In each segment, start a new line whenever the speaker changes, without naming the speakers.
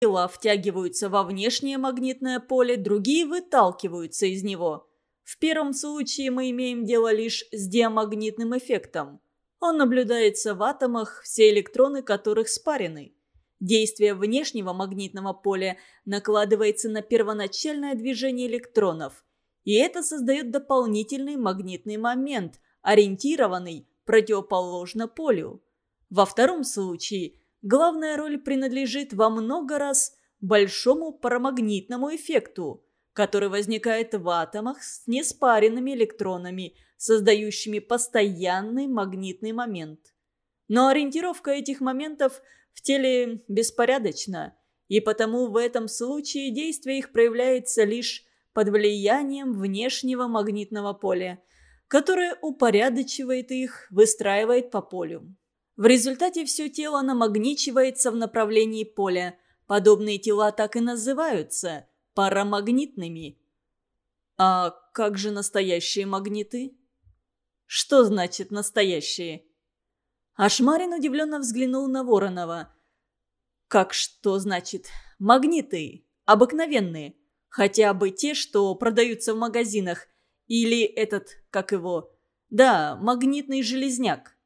тела втягиваются во внешнее магнитное поле, другие выталкиваются из него. В первом случае мы имеем дело лишь с диамагнитным эффектом. Он наблюдается в атомах, все электроны которых спарены. Действие внешнего магнитного поля накладывается на первоначальное движение электронов, и это создает дополнительный магнитный момент, ориентированный противоположно полю. Во втором случае главная роль принадлежит во много раз большому парамагнитному эффекту, который возникает в атомах с неспаренными электронами, создающими постоянный магнитный момент. Но ориентировка этих моментов – в теле беспорядочно, и потому в этом случае действие их проявляется лишь под влиянием внешнего магнитного поля, которое упорядочивает их, выстраивает по полю. В результате все тело намагничивается в направлении поля. Подобные тела так и называются – парамагнитными. А как же настоящие магниты? Что значит «настоящие»? Ашмарин удивленно взглянул на Воронова. «Как что значит? Магниты. Обыкновенные. Хотя бы те, что продаются в магазинах. Или этот, как его... Да, магнитный железняк».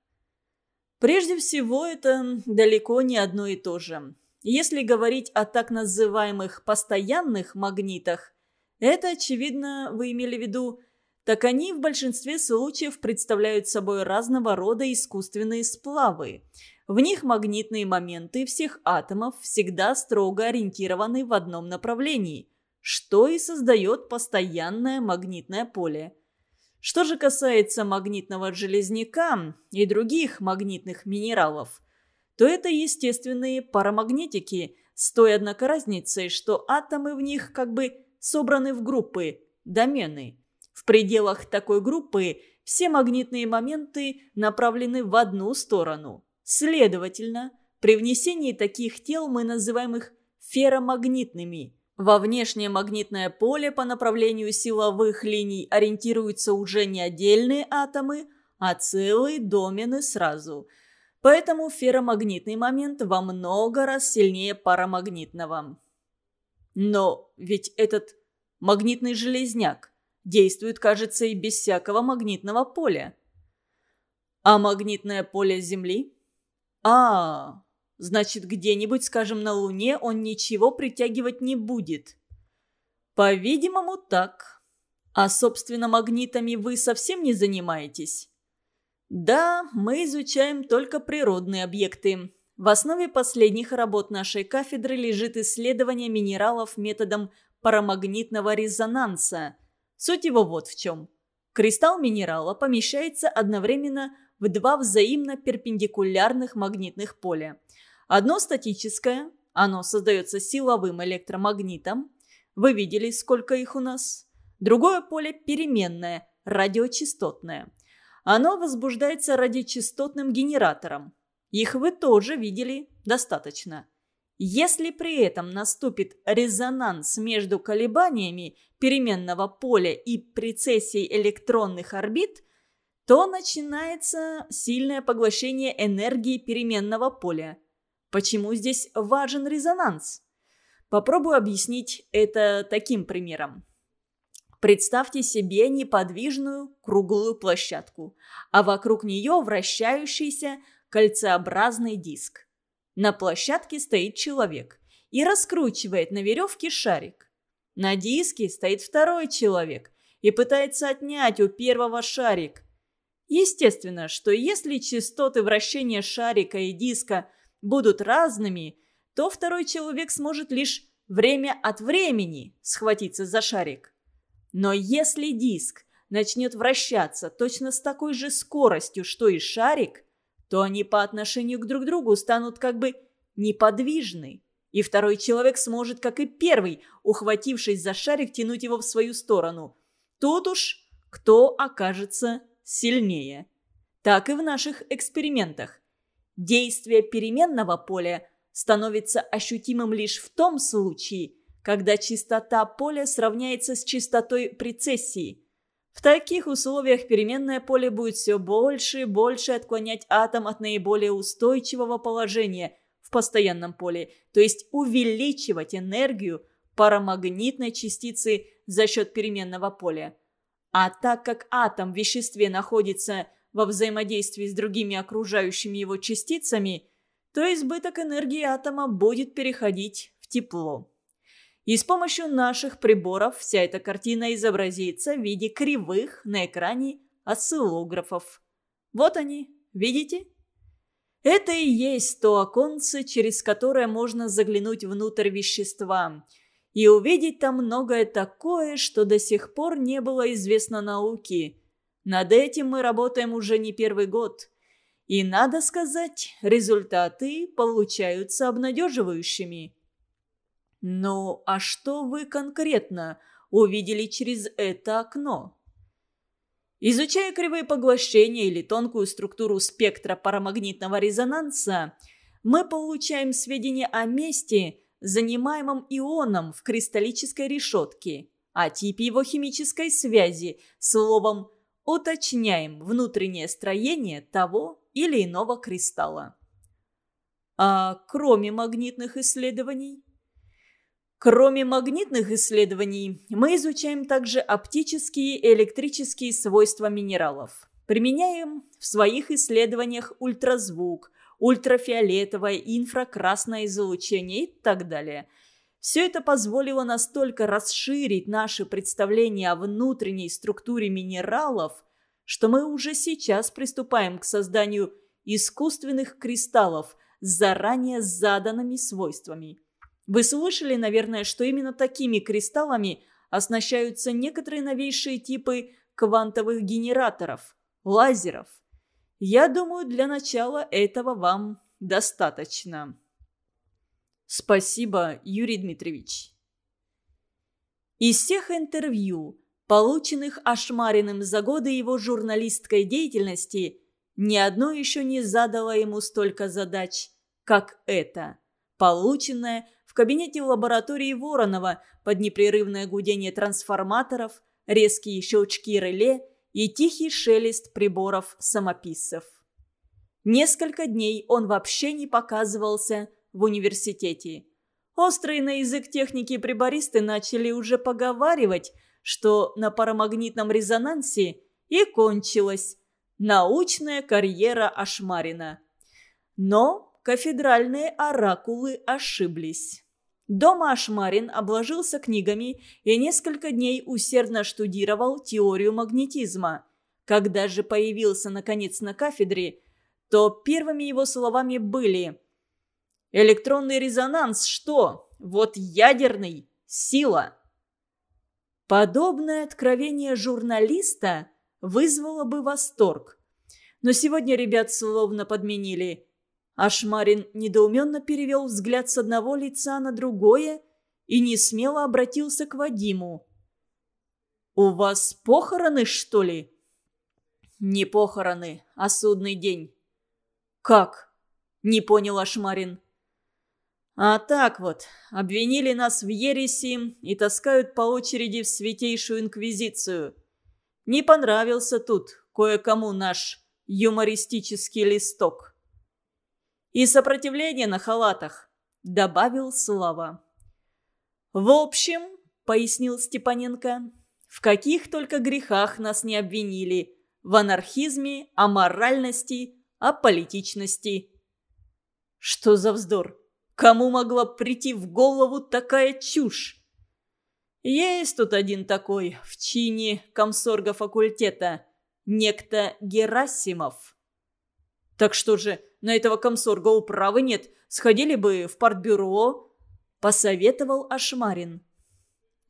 Прежде всего, это далеко не одно и то же. Если говорить о так называемых постоянных магнитах, это, очевидно, вы имели в виду так они в большинстве случаев представляют собой разного рода искусственные сплавы. В них магнитные моменты всех атомов всегда строго ориентированы в одном направлении, что и создает постоянное магнитное поле. Что же касается магнитного железняка и других магнитных минералов, то это естественные парамагнетики с той однако разницей, что атомы в них как бы собраны в группы, домены – в пределах такой группы все магнитные моменты направлены в одну сторону. Следовательно, при внесении таких тел мы называем их ферромагнитными. Во внешнее магнитное поле по направлению силовых линий ориентируются уже не отдельные атомы, а целые домены сразу. Поэтому ферромагнитный момент во много раз сильнее парамагнитного. Но ведь этот магнитный железняк действует, кажется, и без всякого магнитного поля. А магнитное поле Земли? А, значит, где-нибудь, скажем, на Луне он ничего притягивать не будет. По-видимому, так. А, собственно, магнитами вы совсем не занимаетесь? Да, мы изучаем только природные объекты. В основе последних работ нашей кафедры лежит исследование минералов методом парамагнитного резонанса – Суть его вот в чем. Кристалл минерала помещается одновременно в два взаимно перпендикулярных магнитных поля. Одно статическое, оно создается силовым электромагнитом. Вы видели, сколько их у нас? Другое поле переменное, радиочастотное. Оно возбуждается радиочастотным генератором. Их вы тоже видели достаточно. Если при этом наступит резонанс между колебаниями переменного поля и прецессией электронных орбит, то начинается сильное поглощение энергии переменного поля. Почему здесь важен резонанс? Попробую объяснить это таким примером. Представьте себе неподвижную круглую площадку, а вокруг нее вращающийся кольцеобразный диск. На площадке стоит человек и раскручивает на веревке шарик. На диске стоит второй человек и пытается отнять у первого шарик. Естественно, что если частоты вращения шарика и диска будут разными, то второй человек сможет лишь время от времени схватиться за шарик. Но если диск начнет вращаться точно с такой же скоростью, что и шарик, то они по отношению к друг другу станут как бы неподвижны. И второй человек сможет, как и первый, ухватившись за шарик, тянуть его в свою сторону. Тут уж кто окажется сильнее. Так и в наших экспериментах. Действие переменного поля становится ощутимым лишь в том случае, когда частота поля сравняется с частотой прецессии – в таких условиях переменное поле будет все больше и больше отклонять атом от наиболее устойчивого положения в постоянном поле, то есть увеличивать энергию парамагнитной частицы за счет переменного поля. А так как атом в веществе находится во взаимодействии с другими окружающими его частицами, то избыток энергии атома будет переходить в тепло. И с помощью наших приборов вся эта картина изобразится в виде кривых на экране осциллографов. Вот они, видите? Это и есть то оконце, через которое можно заглянуть внутрь вещества и увидеть там многое такое, что до сих пор не было известно науке. Над этим мы работаем уже не первый год. И, надо сказать, результаты получаются обнадеживающими. Ну, а что вы конкретно увидели через это окно? Изучая кривые поглощения или тонкую структуру спектра парамагнитного резонанса, мы получаем сведения о месте, занимаемом ионом в кристаллической решетке, о типе его химической связи, словом, уточняем внутреннее строение того или иного кристалла. А кроме магнитных исследований? Кроме магнитных исследований, мы изучаем также оптические и электрические свойства минералов. Применяем в своих исследованиях ультразвук, ультрафиолетовое инфракрасное излучение и так далее. Все это позволило настолько расширить наше представление о внутренней структуре минералов, что мы уже сейчас приступаем к созданию искусственных кристаллов с заранее заданными свойствами. Вы слышали, наверное, что именно такими кристаллами оснащаются некоторые новейшие типы квантовых генераторов, лазеров. Я думаю, для начала этого вам достаточно. Спасибо, Юрий Дмитриевич. Из всех интервью, полученных Ашмариным за годы его журналистской деятельности, ни одно еще не задало ему столько задач, как это, полученное в кабинете лаборатории Воронова под непрерывное гудение трансформаторов, резкие щелчки реле и тихий шелест приборов самописцев. Несколько дней он вообще не показывался в университете. Острые на язык техники прибористы начали уже поговаривать, что на парамагнитном резонансе и кончилась научная карьера Ашмарина. Но кафедральные оракулы ошиблись. Дома Ашмарин обложился книгами и несколько дней усердно штудировал теорию магнетизма. Когда же появился, наконец, на кафедре, то первыми его словами были «Электронный резонанс что? Вот ядерный. Сила». Подобное откровение журналиста вызвало бы восторг. Но сегодня ребят словно подменили. Ашмарин недоуменно перевел взгляд с одного лица на другое и не смело обратился к Вадиму. «У вас похороны, что ли?» «Не похороны, а судный день». «Как?» – не понял Ашмарин. А так вот, обвинили нас в ереси и таскают по очереди в Святейшую Инквизицию. Не понравился тут кое-кому наш юмористический листок. И сопротивление на халатах, добавил Слава. В общем, пояснил Степаненко, в каких только грехах нас не обвинили. В анархизме, аморальности, аполитичности. Что за вздор? Кому могла прийти в голову такая чушь? Есть тут один такой в чине комсорга факультета, некто Герасимов. Так что же, на этого комсорга управы нет, сходили бы в партбюро, посоветовал Ашмарин.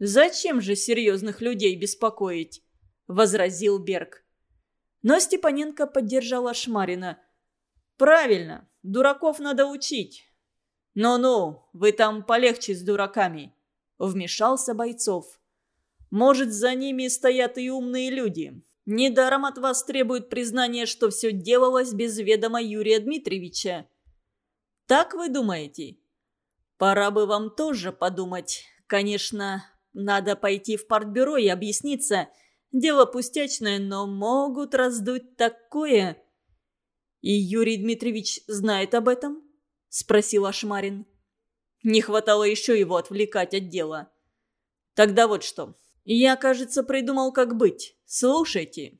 «Зачем же серьезных людей беспокоить?» – возразил Берг. Но Степаненко поддержал Ашмарина. «Правильно, дураков надо учить. «Ну-ну, вы там полегче с дураками», — вмешался Бойцов. «Может, за ними стоят и умные люди. Недаром от вас требуют признания, что все делалось без ведома Юрия Дмитриевича. Так вы думаете? Пора бы вам тоже подумать. Конечно, надо пойти в партбюро и объясниться. Дело пустячное, но могут раздуть такое. И Юрий Дмитриевич знает об этом?» Спросил Ашмарин. Не хватало еще его отвлекать от дела. Тогда вот что. Я, кажется, придумал, как быть. Слушайте.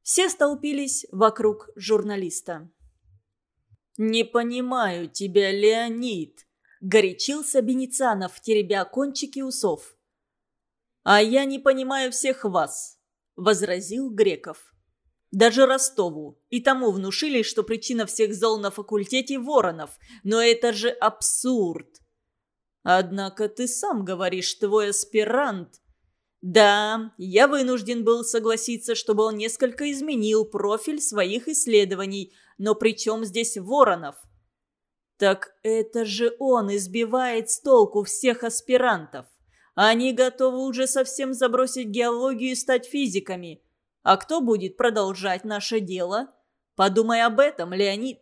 Все столпились вокруг журналиста. «Не понимаю тебя, Леонид», – горячился Беницанов, теребя кончики усов. «А я не понимаю всех вас», – возразил Греков. «Даже Ростову и тому внушили, что причина всех зол на факультете Воронов, но это же абсурд. Однако ты сам говоришь, твой аспирант. Да, я вынужден был согласиться, чтобы он несколько изменил профиль своих исследований, но при чем здесь Воронов? Так это же он избивает с толку всех аспирантов. Они готовы уже совсем забросить геологию и стать физиками. А кто будет продолжать наше дело? Подумай об этом, Леонид.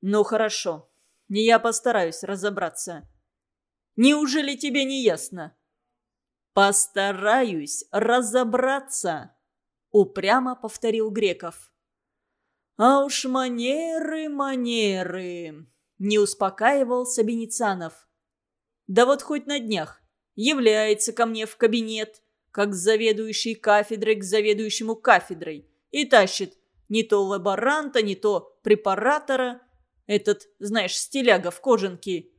Ну хорошо, я постараюсь разобраться. Неужели тебе не ясно?» «Постараюсь разобраться», — упрямо повторил Греков. «А уж манеры, манеры», — не успокаивался Беницанов. «Да вот хоть на днях является ко мне в кабинет, как заведующий кафедрой к заведующему кафедрой, и тащит не то лаборанта, не то препаратора, этот, знаешь, стиляга в кожанке,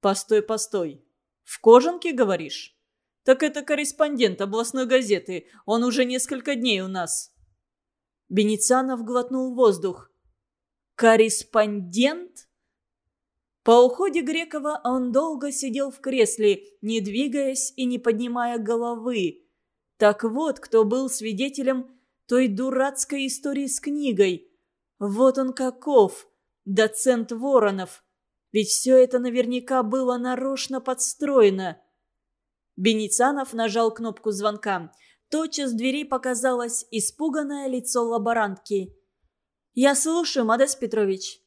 «Постой, постой. В кожанке, говоришь?» «Так это корреспондент областной газеты. Он уже несколько дней у нас». Беницанов глотнул воздух. «Корреспондент?» По уходе Грекова он долго сидел в кресле, не двигаясь и не поднимая головы. Так вот, кто был свидетелем той дурацкой истории с книгой. Вот он каков, доцент Воронов. Ведь все это наверняка было нарочно подстроено. Беницанов нажал кнопку звонка. Тотчас двери показалось испуганное лицо лаборантки. «Я слушаю, Модес Петрович».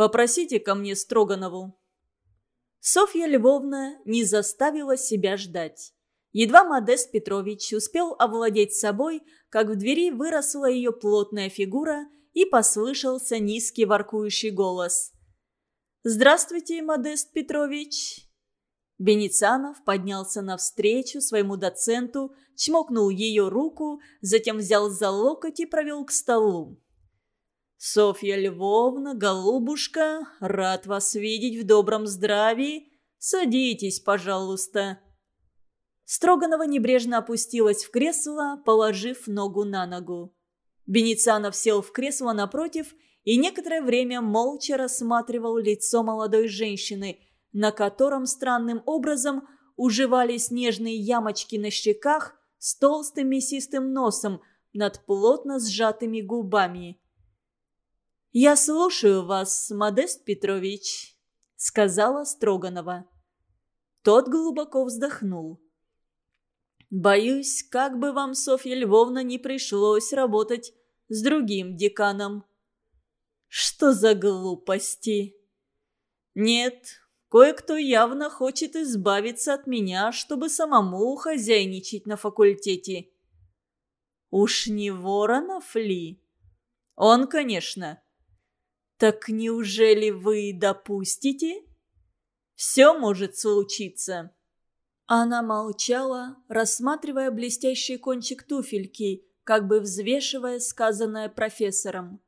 «Попросите ко мне Строганову». Софья Львовна не заставила себя ждать. Едва Модест Петрович успел овладеть собой, как в двери выросла ее плотная фигура и послышался низкий воркующий голос. «Здравствуйте, Модест Петрович!» Беницанов поднялся навстречу своему доценту, чмокнул ее руку, затем взял за локоть и провел к столу. «Софья Львовна, голубушка, рад вас видеть в добром здравии. Садитесь, пожалуйста». Строганова небрежно опустилась в кресло, положив ногу на ногу. Беницанов сел в кресло напротив и некоторое время молча рассматривал лицо молодой женщины, на котором странным образом уживались нежные ямочки на щеках с толстым мясистым носом над плотно сжатыми губами. «Я слушаю вас, Модест Петрович», — сказала Строганова. Тот глубоко вздохнул. «Боюсь, как бы вам, Софья Львовна, не пришлось работать с другим деканом». Что за глупости? Нет, кое-кто явно хочет избавиться от меня, чтобы самому хозяйничать на факультете. Уж не Воронов ли? Он, конечно. Так неужели вы допустите? Все может случиться. Она молчала, рассматривая блестящий кончик туфельки, как бы взвешивая сказанное профессором.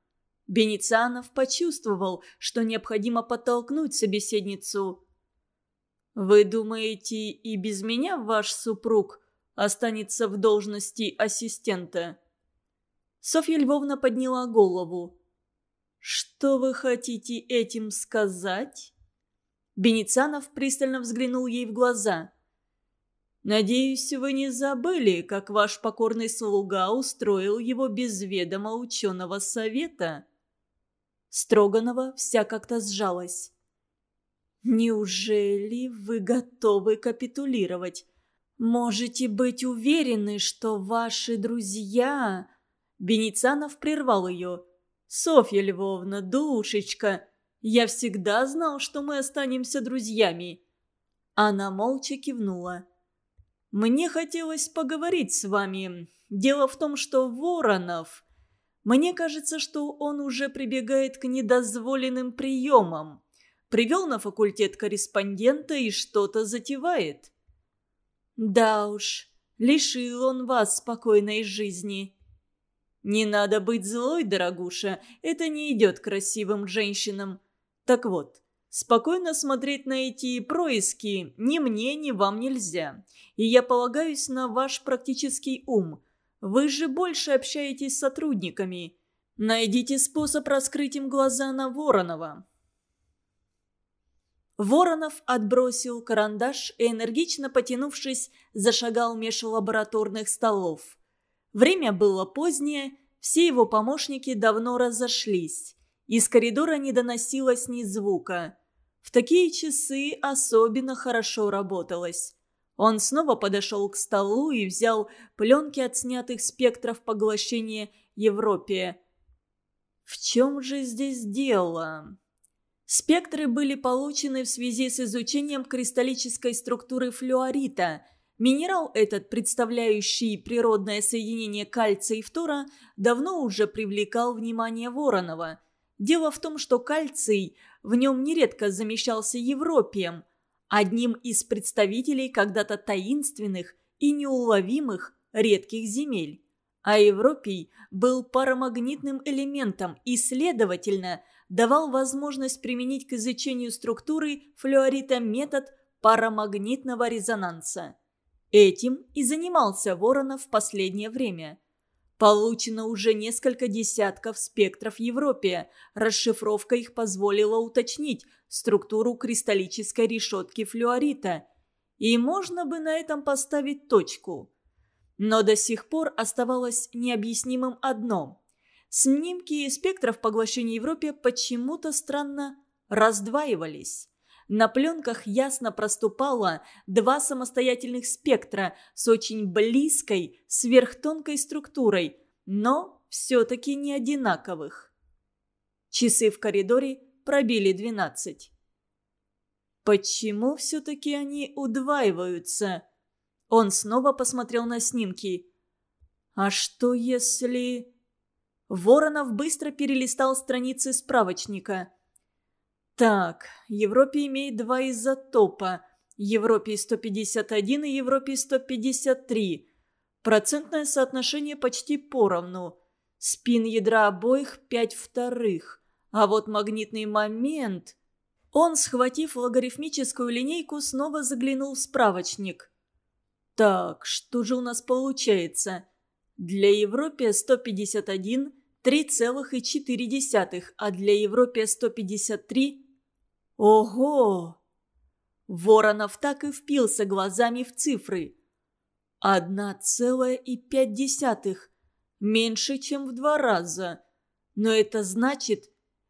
Беницанов почувствовал, что необходимо подтолкнуть собеседницу. «Вы думаете, и без меня ваш супруг останется в должности ассистента?» Софья Львовна подняла голову. «Что вы хотите этим сказать?» Беницанов пристально взглянул ей в глаза. «Надеюсь, вы не забыли, как ваш покорный слуга устроил его без ведома ученого совета?» Строганова вся как-то сжалась. «Неужели вы готовы капитулировать? Можете быть уверены, что ваши друзья...» Беницанов прервал ее. «Софья Львовна, душечка, я всегда знал, что мы останемся друзьями». Она молча кивнула. «Мне хотелось поговорить с вами. Дело в том, что Воронов...» Мне кажется, что он уже прибегает к недозволенным приемам. Привел на факультет корреспондента и что-то затевает. Да уж, лишил он вас спокойной жизни. Не надо быть злой, дорогуша, это не идет красивым женщинам. Так вот, спокойно смотреть на эти происки ни мне, ни вам нельзя. И я полагаюсь на ваш практический ум. Вы же больше общаетесь с сотрудниками. Найдите способ раскрыть им глаза на Воронова. Воронов отбросил карандаш и, энергично потянувшись, зашагал меж лабораторных столов. Время было позднее, все его помощники давно разошлись. Из коридора не доносилось ни звука. В такие часы особенно хорошо работалось. Он снова подошел к столу и взял пленки от снятых спектров поглощения Европе. В чем же здесь дело? Спектры были получены в связи с изучением кристаллической структуры флюорита. Минерал этот, представляющий природное соединение кальция и фтора, давно уже привлекал внимание Воронова. Дело в том, что кальций в нем нередко замещался европием, одним из представителей когда-то таинственных и неуловимых редких земель. А европий был парамагнитным элементом и, следовательно, давал возможность применить к изучению структуры флюорита метод парамагнитного резонанса. Этим и занимался Воронов в последнее время. Получено уже несколько десятков спектров в Европе. Расшифровка их позволила уточнить структуру кристаллической решетки флюорита. И можно бы на этом поставить точку. Но до сих пор оставалось необъяснимым одно – Снимки спектров поглощения Европе почему-то странно раздваивались. На пленках ясно проступало два самостоятельных спектра с очень близкой сверхтонкой структурой, но все-таки не одинаковых. Часы в коридоре пробили двенадцать. Почему все-таки они удваиваются? Он снова посмотрел на снимки. А что если... Воронов быстро перелистал страницы справочника. Так, Европе имеет два изотопа. Европе 151 и Европе 153. Процентное соотношение почти поровну. Спин ядра обоих 5 вторых. А вот магнитный момент... Он, схватив логарифмическую линейку, снова заглянул в справочник. Так, что же у нас получается? Для Европе 151 3,4, а для Европе 153... Ого! Воронов так и впился глазами в цифры. Одна целая и пять десятых. Меньше, чем в два раза. Но это значит...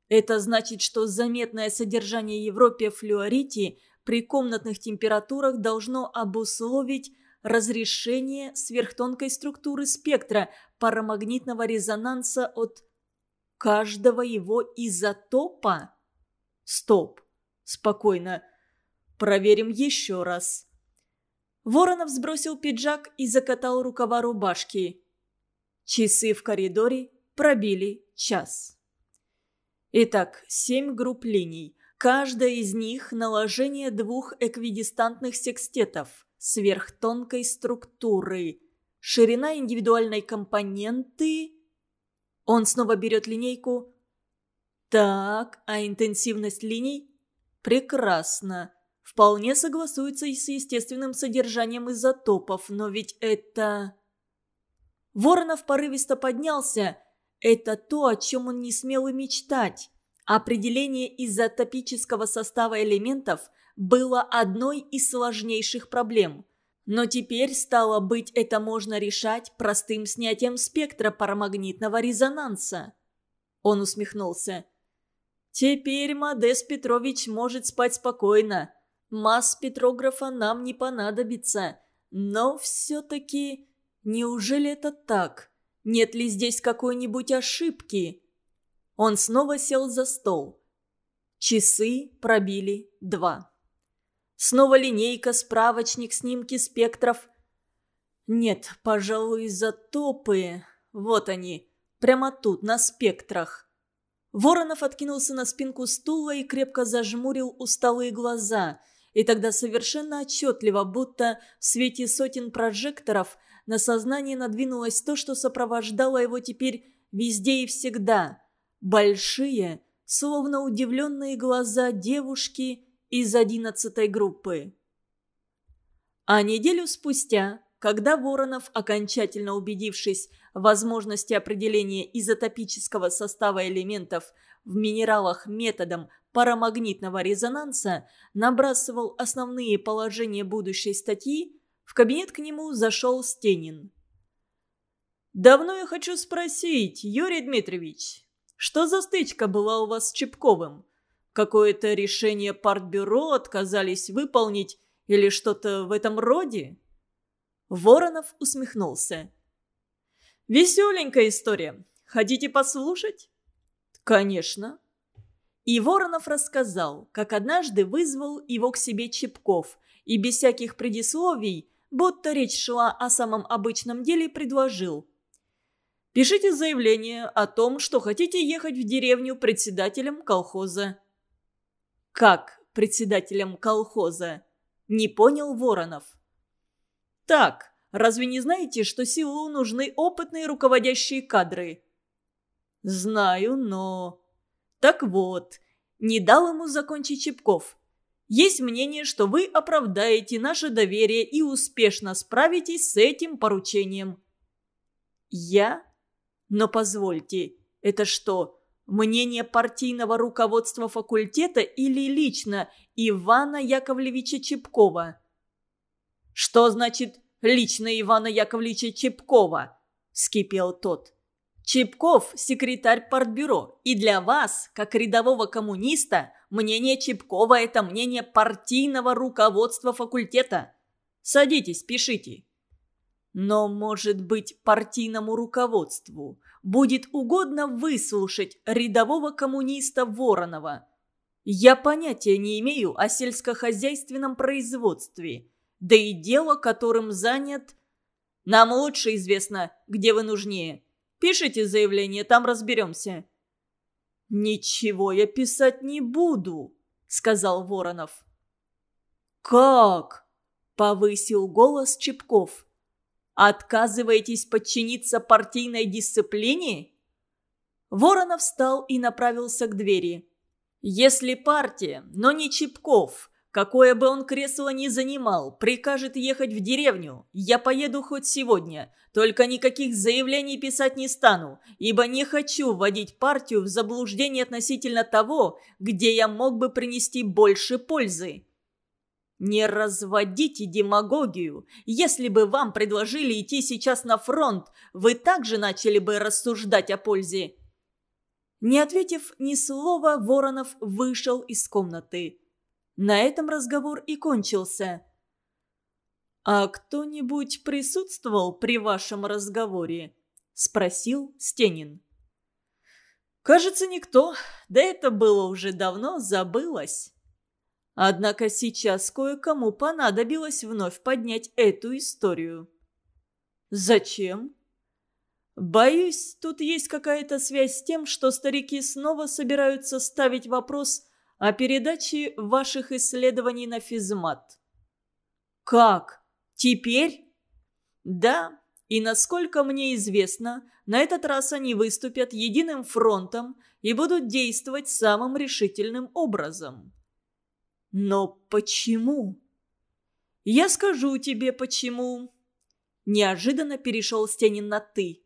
Это значит, что заметное содержание Европе флюорите при комнатных температурах должно обусловить разрешение сверхтонкой структуры спектра парамагнитного резонанса от каждого его изотопа? Стоп. Спокойно. Проверим еще раз. Воронов сбросил пиджак и закатал рукава рубашки. Часы в коридоре пробили час. Итак, семь групп линий. Каждая из них – наложение двух эквидистантных секстетов сверхтонкой структуры. Ширина индивидуальной компоненты... Он снова берет линейку. Так, а интенсивность линий? Прекрасно. Вполне согласуется и с естественным содержанием изотопов, но ведь это... Воронов порывисто поднялся. Это то, о чем он не смел и мечтать. Определение изотопического состава элементов – было одной из сложнейших проблем. Но теперь, стало быть, это можно решать простым снятием спектра парамагнитного резонанса. Он усмехнулся. «Теперь Модес Петрович может спать спокойно. Масс петрографа нам не понадобится. Но все-таки... Неужели это так? Нет ли здесь какой-нибудь ошибки?» Он снова сел за стол. Часы пробили два. Снова линейка, справочник, снимки спектров. Нет, пожалуй, изотопы. Вот они. Прямо тут, на спектрах. Воронов откинулся на спинку стула и крепко зажмурил усталые глаза. И тогда совершенно отчетливо, будто в свете сотен прожекторов, на сознание надвинулось то, что сопровождало его теперь везде и всегда. Большие, словно удивленные глаза девушки из одиннадцатой группы. А неделю спустя, когда Воронов, окончательно убедившись в возможности определения изотопического состава элементов в минералах методом парамагнитного резонанса, набрасывал основные положения будущей статьи, в кабинет к нему зашел Стенин. «Давно я хочу спросить, Юрий Дмитриевич, что за стычка была у вас с Чепковым? Какое-то решение партбюро отказались выполнить или что-то в этом роде?» Воронов усмехнулся. «Веселенькая история. Хотите послушать?» «Конечно». И Воронов рассказал, как однажды вызвал его к себе Чепков и без всяких предисловий, будто речь шла о самом обычном деле, предложил. «Пишите заявление о том, что хотите ехать в деревню председателем колхоза». «Как председателем колхоза?» – не понял Воронов. «Так, разве не знаете, что силу нужны опытные руководящие кадры?» «Знаю, но...» «Так вот, не дал ему закончить Чепков. Есть мнение, что вы оправдаете наше доверие и успешно справитесь с этим поручением». «Я? Но позвольте, это что, мнение партийного руководства факультета или лично Ивана Яковлевича Чепкова?» «Что значит лично Ивана Яковлевича Чепкова?» – вскипел тот. «Чепков – секретарь партбюро, и для вас, как рядового коммуниста, мнение Чепкова – это мнение партийного руководства факультета. Садитесь, пишите». Но, может быть, партийному руководству будет угодно выслушать рядового коммуниста Воронова. Я понятия не имею о сельскохозяйственном производстве – да и дело, которым занят... Нам лучше известно, где вы нужнее. Пишите заявление, там разберемся». «Ничего я писать не буду», — сказал Воронов. «Как?» — повысил голос Чепков. «Отказываетесь подчиниться партийной дисциплине?» Воронов встал и направился к двери. «Если партия, но не Чепков, Какое бы он кресло ни занимал, прикажет ехать в деревню. Я поеду хоть сегодня. Только никаких заявлений писать не стану, ибо не хочу вводить партию в заблуждение относительно того, где я мог бы принести больше пользы. Не разводите демагогию. Если бы вам предложили идти сейчас на фронт, вы также начали бы рассуждать о пользе. Не ответив ни слова, Воронов вышел из комнаты. На этом разговор и кончился. «А кто-нибудь присутствовал при вашем разговоре?» – спросил Стенин. «Кажется, никто. Да это было уже давно, забылось». Однако сейчас кое-кому понадобилось вновь поднять эту историю. «Зачем?» «Боюсь, тут есть какая-то связь с тем, что старики снова собираются ставить вопрос о передаче ваших исследований на физмат». «Как? Теперь?» «Да, и насколько мне известно, на этот раз они выступят единым фронтом и будут действовать самым решительным образом». «Но почему?» «Я скажу тебе, почему». Неожиданно перешел Стенин на «ты».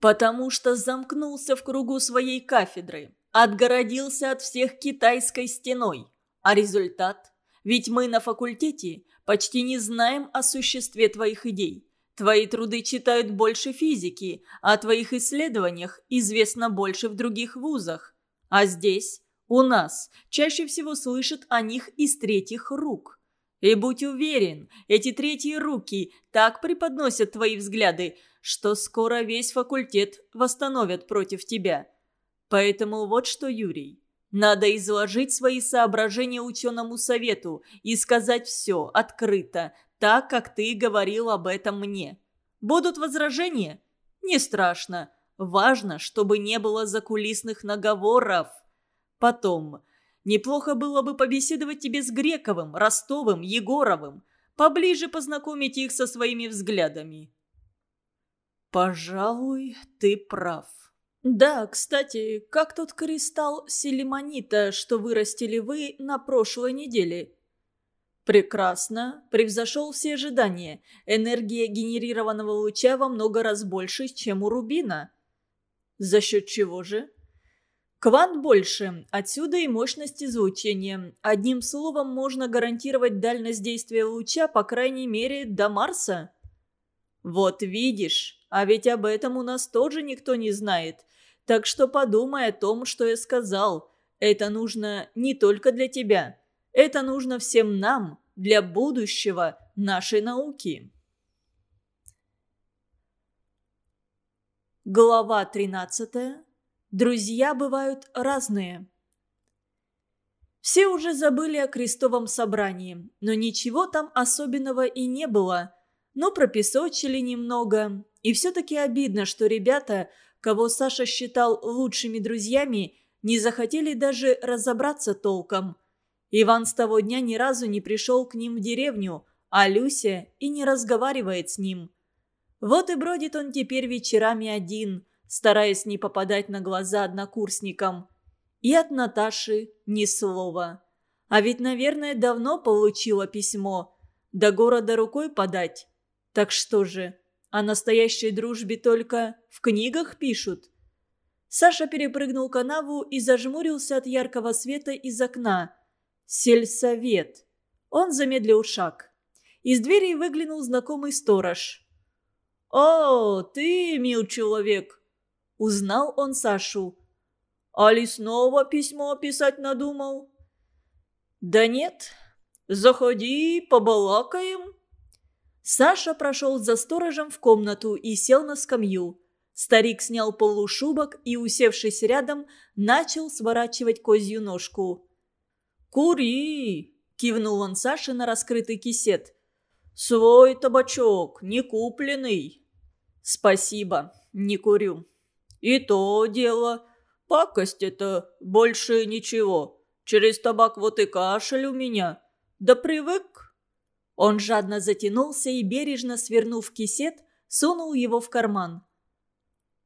«Потому что замкнулся в кругу своей кафедры отгородился от всех китайской стеной. А результат? Ведь мы на факультете почти не знаем о существе твоих идей. Твои труды читают больше физики, а о твоих исследованиях известно больше в других вузах. А здесь, у нас, чаще всего слышат о них из третьих рук. И будь уверен, эти третьи руки так преподносят твои взгляды, что скоро весь факультет восстановят против тебя. Поэтому вот что, Юрий. Надо изложить свои соображения ученому совету и сказать все открыто, так, как ты говорил об этом мне. Будут возражения? Не страшно. Важно, чтобы не было закулисных наговоров. Потом, неплохо было бы побеседовать тебе с Грековым, Ростовым, Егоровым. Поближе познакомить их со своими взглядами. Пожалуй, ты прав. Да, кстати, как тот кристалл селимонита, что вырастили вы на прошлой неделе? Прекрасно. Превзошел все ожидания. Энергия генерированного луча во много раз больше, чем у рубина. За счет чего же? Квант больше. Отсюда и мощность излучения. Одним словом, можно гарантировать дальность действия луча, по крайней мере, до Марса. Вот видишь, а ведь об этом у нас тоже никто не знает. Так что подумай о том, что я сказал. Это нужно не только для тебя. Это нужно всем нам, для будущего нашей науки. Глава 13. Друзья бывают разные. Все уже забыли о крестовом собрании, но ничего там особенного и не было. Но пропесочили немного. И все-таки обидно, что ребята кого Саша считал лучшими друзьями, не захотели даже разобраться толком. Иван с того дня ни разу не пришел к ним в деревню, а Люся и не разговаривает с ним. Вот и бродит он теперь вечерами один, стараясь не попадать на глаза однокурсникам. И от Наташи ни слова. А ведь, наверное, давно получила письмо. До города рукой подать. Так что же, о настоящей дружбе только в книгах пишут. Саша перепрыгнул канаву и зажмурился от яркого света из окна. Сельсовет. Он замедлил шаг. Из двери выглянул знакомый сторож. «О, ты, мил человек!» Узнал он Сашу. «Али снова письмо писать надумал?» «Да нет. Заходи, побалакаем». Саша прошел за сторожем в комнату и сел на скамью. Старик снял полушубок и, усевшись рядом, начал сворачивать козью ножку. «Кури!» – кивнул он Саше на раскрытый кисет. «Свой табачок, не купленный». «Спасибо, не курю». «И то дело. Пакость это больше ничего. Через табак вот и кашель у меня. Да привык». Он жадно затянулся и, бережно свернув кисет, сунул его в карман.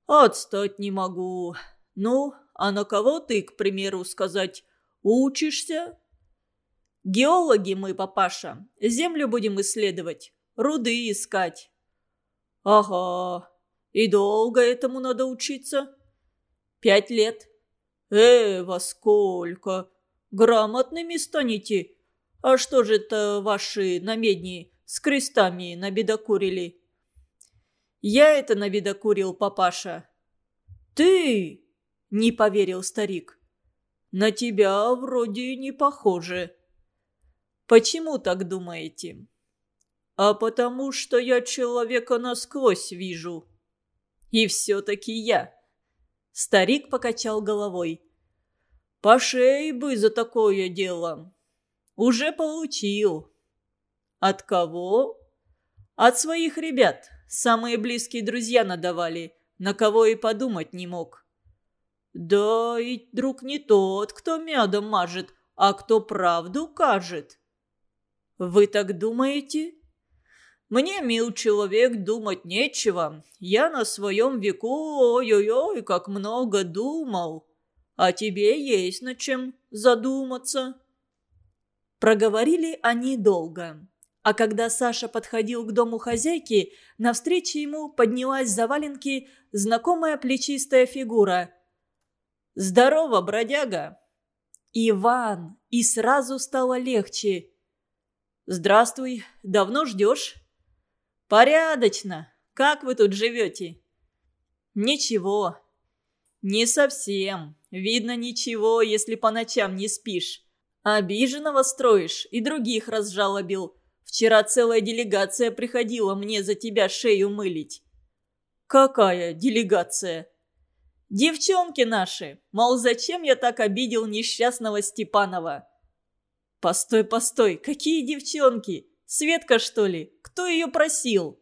«Отстать не могу. Ну, а на кого ты, к примеру, сказать, учишься?» «Геологи мы, папаша. Землю будем исследовать, руды искать». «Ага. И долго этому надо учиться?» «Пять лет». «Э, во сколько? Грамотными станете?» А что же это ваши намедни с крестами набедокурили?» «Я это набедокурил, папаша». «Ты?» – не поверил старик. «На тебя вроде не похоже». «Почему так думаете?» «А потому что я человека насквозь вижу». «И все-таки я». Старик покачал головой. «По шее бы за такое дело. «Уже получил». «От кого?» «От своих ребят. Самые близкие друзья надавали. На кого и подумать не мог». «Да и друг не тот, кто мядом мажет, а кто правду кажет». «Вы так думаете?» «Мне, мил человек, думать нечего. Я на своем веку, ой-ой-ой, как много думал. А тебе есть над чем задуматься». Проговорили они долго. А когда Саша подходил к дому хозяйки, навстречу ему поднялась за валенки знакомая плечистая фигура. «Здорово, бродяга!» «Иван!» И сразу стало легче. «Здравствуй, давно ждешь?» «Порядочно. Как вы тут живете?» «Ничего». «Не совсем. Видно, ничего, если по ночам не спишь. Обиженного строишь и других разжалобил. Вчера целая делегация приходила мне за тебя шею мылить». «Какая делегация?» «Девчонки наши! Мол, зачем я так обидел несчастного Степанова?» «Постой, постой! Какие девчонки? Светка, что ли? Кто ее просил?»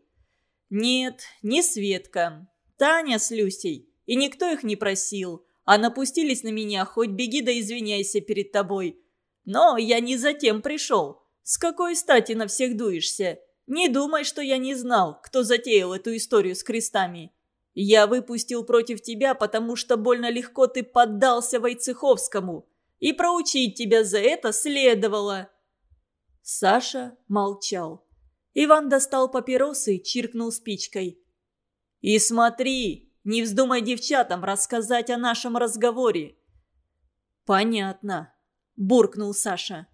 «Нет, не Светка. Таня с Люсей. И никто их не просил. А напустились на меня, хоть беги да извиняйся перед тобой. Но я не затем пришел. С какой стати на всех дуешься? Не думай, что я не знал, кто затеял эту историю с крестами. Я выпустил против тебя, потому что больно легко ты поддался Войцеховскому. И проучить тебя за это следовало». Саша молчал. Иван достал папиросы и чиркнул спичкой. «И смотри, не вздумай девчатам рассказать о нашем разговоре». «Понятно», – буркнул Саша.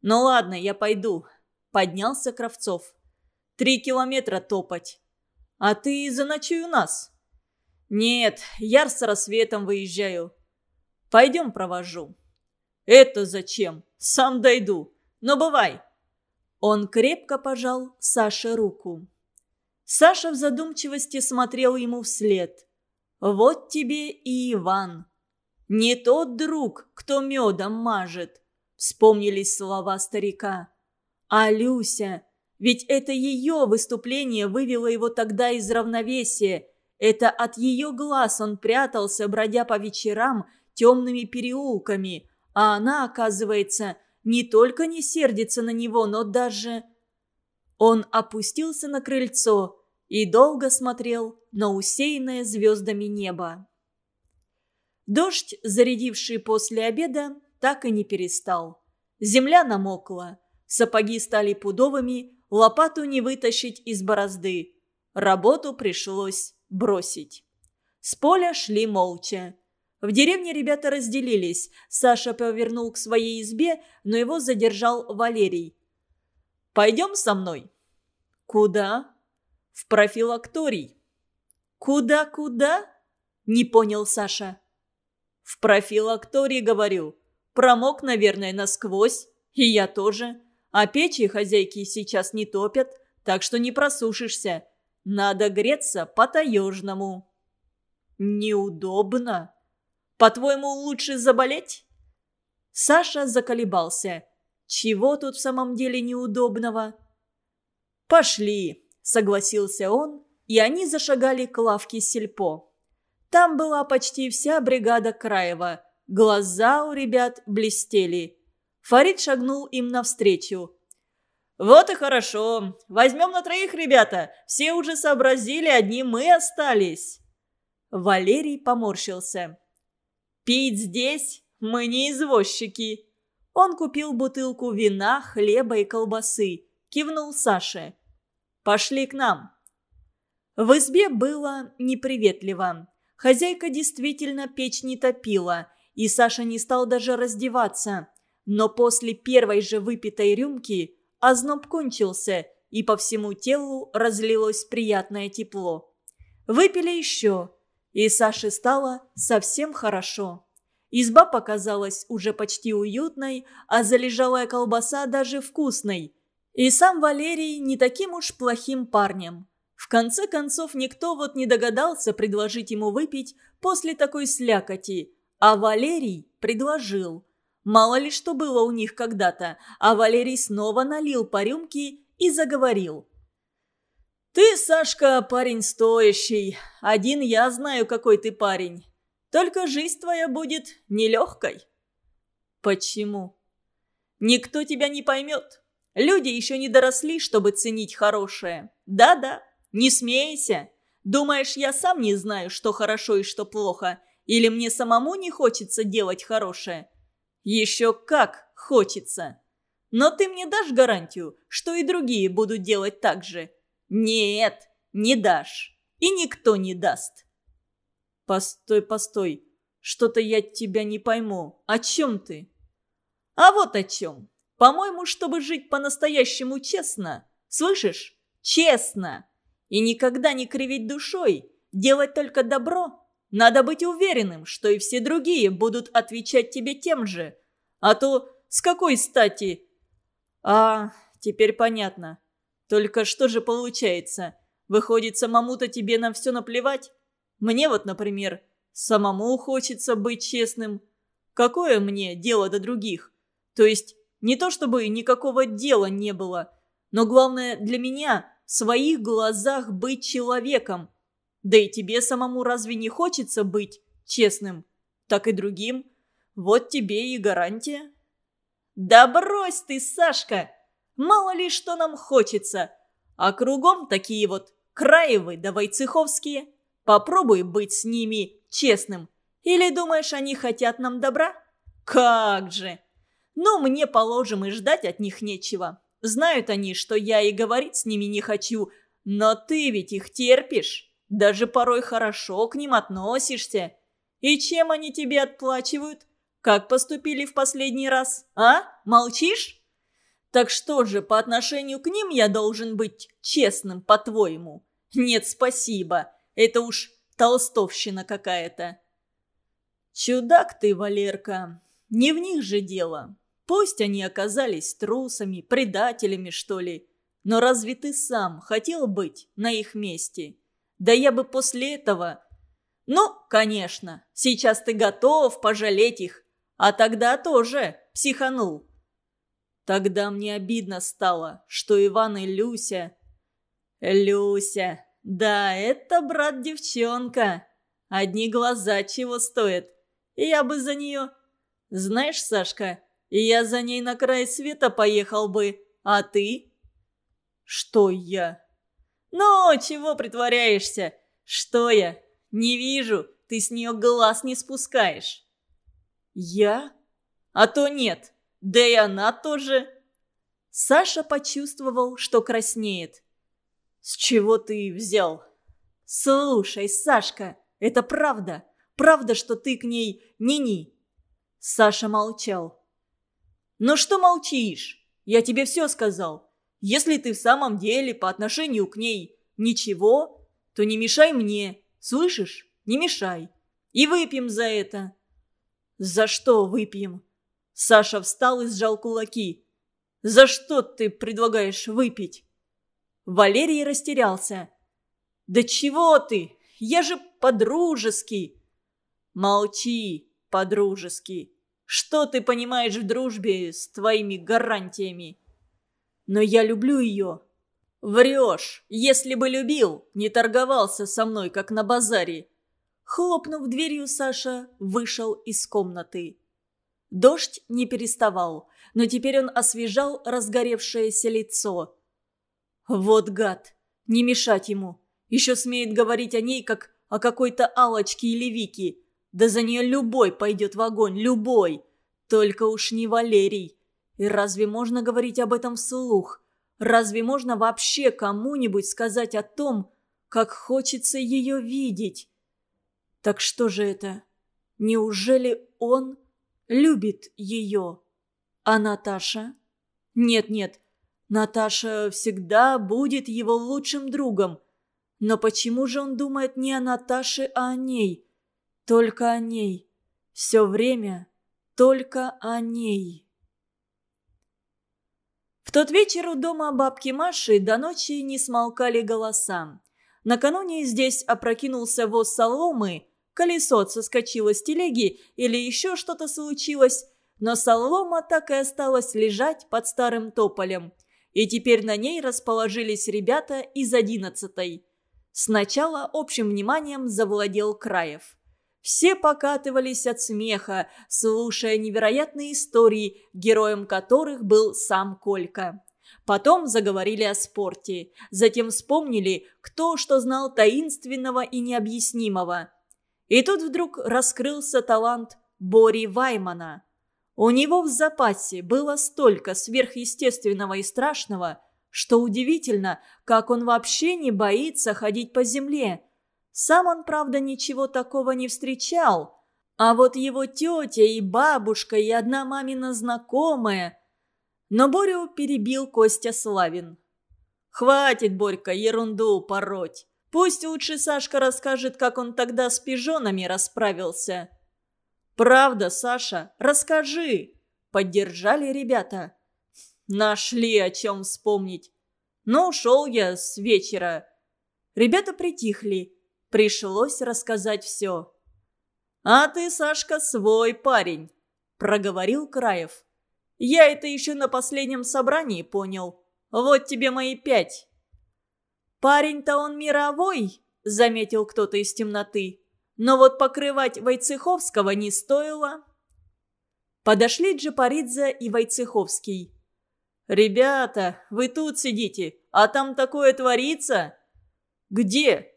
«Ну ладно, я пойду», – поднялся Кравцов. «Три километра топать. А ты заночуй у нас?» «Нет, я с рассветом выезжаю. Пойдем провожу». «Это зачем? Сам дойду. Но бывай». Он крепко пожал Саше руку. Саша в задумчивости смотрел ему вслед. «Вот тебе и Иван. Не тот друг, кто медом мажет», — вспомнились слова старика. «А Люся, ведь это ее выступление вывело его тогда из равновесия. Это от ее глаз он прятался, бродя по вечерам темными переулками, а она, оказывается, не только не сердится на него, но даже... Он опустился на крыльцо и долго смотрел на усеянное звездами небо. Дождь, зарядивший после обеда, так и не перестал. Земля намокла, сапоги стали пудовыми, лопату не вытащить из борозды. Работу пришлось бросить. С поля шли молча. В деревне ребята разделились. Саша повернул к своей избе, но его задержал Валерий. «Пойдем со мной». «Куда?» «В профилакторий». «Куда-куда?» – не понял Саша. «В профилактории, говорю. Промок, наверное, насквозь. И я тоже. А печи хозяйки сейчас не топят, так что не просушишься. Надо греться по-таежному». «Неудобно», по-твоему, лучше заболеть?» Саша заколебался. «Чего тут в самом деле неудобного?» «Пошли», — согласился он, и они зашагали к лавке сельпо. Там была почти вся бригада Краева. Глаза у ребят блестели. Фарид шагнул им навстречу. «Вот и хорошо. Возьмем на троих, ребята. Все уже сообразили, одни мы остались». Валерий поморщился. Пить здесь мы не извозчики». Он купил бутылку вина, хлеба и колбасы. Кивнул Саше. «Пошли к нам». В избе было неприветливо. Хозяйка действительно печь не топила, и Саша не стал даже раздеваться. Но после первой же выпитой рюмки озноб кончился, и по всему телу разлилось приятное тепло. Выпили еще, и Саше стало совсем хорошо. Изба показалась уже почти уютной, а залежалая колбаса даже вкусной. И сам Валерий не таким уж плохим парнем. В конце концов, никто вот не догадался предложить ему выпить после такой слякоти. А Валерий предложил. Мало ли что было у них когда-то, а Валерий снова налил по рюмке и заговорил. «Ты, Сашка, парень стоящий. Один я знаю, какой ты парень. Только жизнь твоя будет нелегкой». «Почему?» «Никто тебя не поймет. Люди еще не доросли, чтобы ценить хорошее. Да-да, не смейся. Думаешь, я сам не знаю, что хорошо и что плохо? Или мне самому не хочется делать хорошее? Еще как хочется. Но ты мне дашь гарантию, что и другие будут делать так же?» «Нет, не дашь. И никто не даст». «Постой, постой. Что-то я тебя не пойму. О чем ты?» «А вот о чем. По-моему, чтобы жить по-настоящему честно. Слышишь? Честно. И никогда не кривить душой. Делать только добро. Надо быть уверенным, что и все другие будут отвечать тебе тем же. А то с какой стати?» «А, теперь понятно. Только что же получается? Выходит, самому-то тебе на все наплевать? Мне вот, например, самому хочется быть честным. Какое мне дело до других? То есть не то чтобы никакого дела не было, но главное для меня в своих глазах быть человеком. Да и тебе самому разве не хочется быть честным? Так и другим. Вот тебе и гарантия. Да брось ты, Сашка! Мало ли что нам хочется. А кругом такие вот Краевы да Войцеховские. Попробуй быть с ними честным. Или думаешь, они хотят нам добра? Как же! Ну, мне, положим, и ждать от них нечего. Знают они, что я и говорить с ними не хочу, но ты ведь их терпишь. Даже порой хорошо к ним относишься. И чем они тебе отплачивают? Как поступили в последний раз? А? Молчишь? Так что же, по отношению к ним я должен быть честным, по-твоему? Нет, спасибо. Это уж толстовщина какая-то. Чудак ты, Валерка. Не в них же дело. Пусть они оказались трусами, предателями, что ли. Но разве ты сам хотел быть на их месте? Да я бы после этого... Ну, конечно, сейчас ты готов пожалеть их, а тогда тоже психанул. Тогда мне обидно стало, что Иван и Люся... Люся, да, это брат-девчонка. Одни глаза чего стоят. Я бы за нее... Знаешь, Сашка, я за ней на край света поехал бы, а ты? Что я? Ну, чего притворяешься? Что я? Не вижу, ты с нее глаз не спускаешь. Я? А то нет. Да и она тоже. Саша почувствовал, что краснеет. «С чего ты взял?» «Слушай, Сашка, это правда. Правда, что ты к ней ни-ни?» Саша молчал. «Ну что молчишь? Я тебе все сказал. Если ты в самом деле по отношению к ней ничего, то не мешай мне, слышишь? Не мешай. И выпьем за это». «За что выпьем?» Саша встал и сжал кулаки. «За что ты предлагаешь выпить?» Валерий растерялся. «Да чего ты? Я же по-дружески!» «Молчи, по-дружески. Что ты понимаешь в дружбе с твоими гарантиями?» «Но я люблю ее». «Врешь. Если бы любил, не торговался со мной, как на базаре». Хлопнув дверью, Саша вышел из комнаты. Дождь не переставал, но теперь он освежал разгоревшееся лицо. Вот гад, не мешать ему. Еще смеет говорить о ней, как о какой-то алочке или Вике. Да за нее любой пойдет в огонь, любой. Только уж не Валерий. И разве можно говорить об этом вслух? Разве можно вообще кому-нибудь сказать о том, как хочется ее видеть? Так что же это? Неужели он любит ее. А Наташа? Нет-нет, Наташа всегда будет его лучшим другом. Но почему же он думает не о Наташе, а о ней? Только о ней. Все время только о ней. В тот вечер у дома бабки Маши до ночи не смолкали голоса. Накануне здесь опрокинулся воз соломы, колесо соскочило с телеги или еще что-то случилось, но солома так и осталась лежать под старым тополем. И теперь на ней расположились ребята из одиннадцатой. Сначала общим вниманием завладел Краев. Все покатывались от смеха, слушая невероятные истории, героем которых был сам Колька. Потом заговорили о спорте. Затем вспомнили, кто что знал таинственного и необъяснимого. И тут вдруг раскрылся талант Бори Ваймана. У него в запасе было столько сверхъестественного и страшного, что удивительно, как он вообще не боится ходить по земле. Сам он, правда, ничего такого не встречал. А вот его тетя и бабушка, и одна мамина знакомая. Но Борю перебил Костя Славин. «Хватит, Борька, ерунду пороть. Пусть лучше Сашка расскажет, как он тогда с пижонами расправился. «Правда, Саша, расскажи!» – поддержали ребята. Нашли о чем вспомнить. Но ушел я с вечера. Ребята притихли. Пришлось рассказать все. «А ты, Сашка, свой парень», – проговорил Краев. «Я это еще на последнем собрании понял. Вот тебе мои пять». «Парень-то он мировой!» — заметил кто-то из темноты. «Но вот покрывать Войцеховского не стоило». Подошли Джапаридзе и Войцеховский. «Ребята, вы тут сидите, а там такое творится?» «Где?»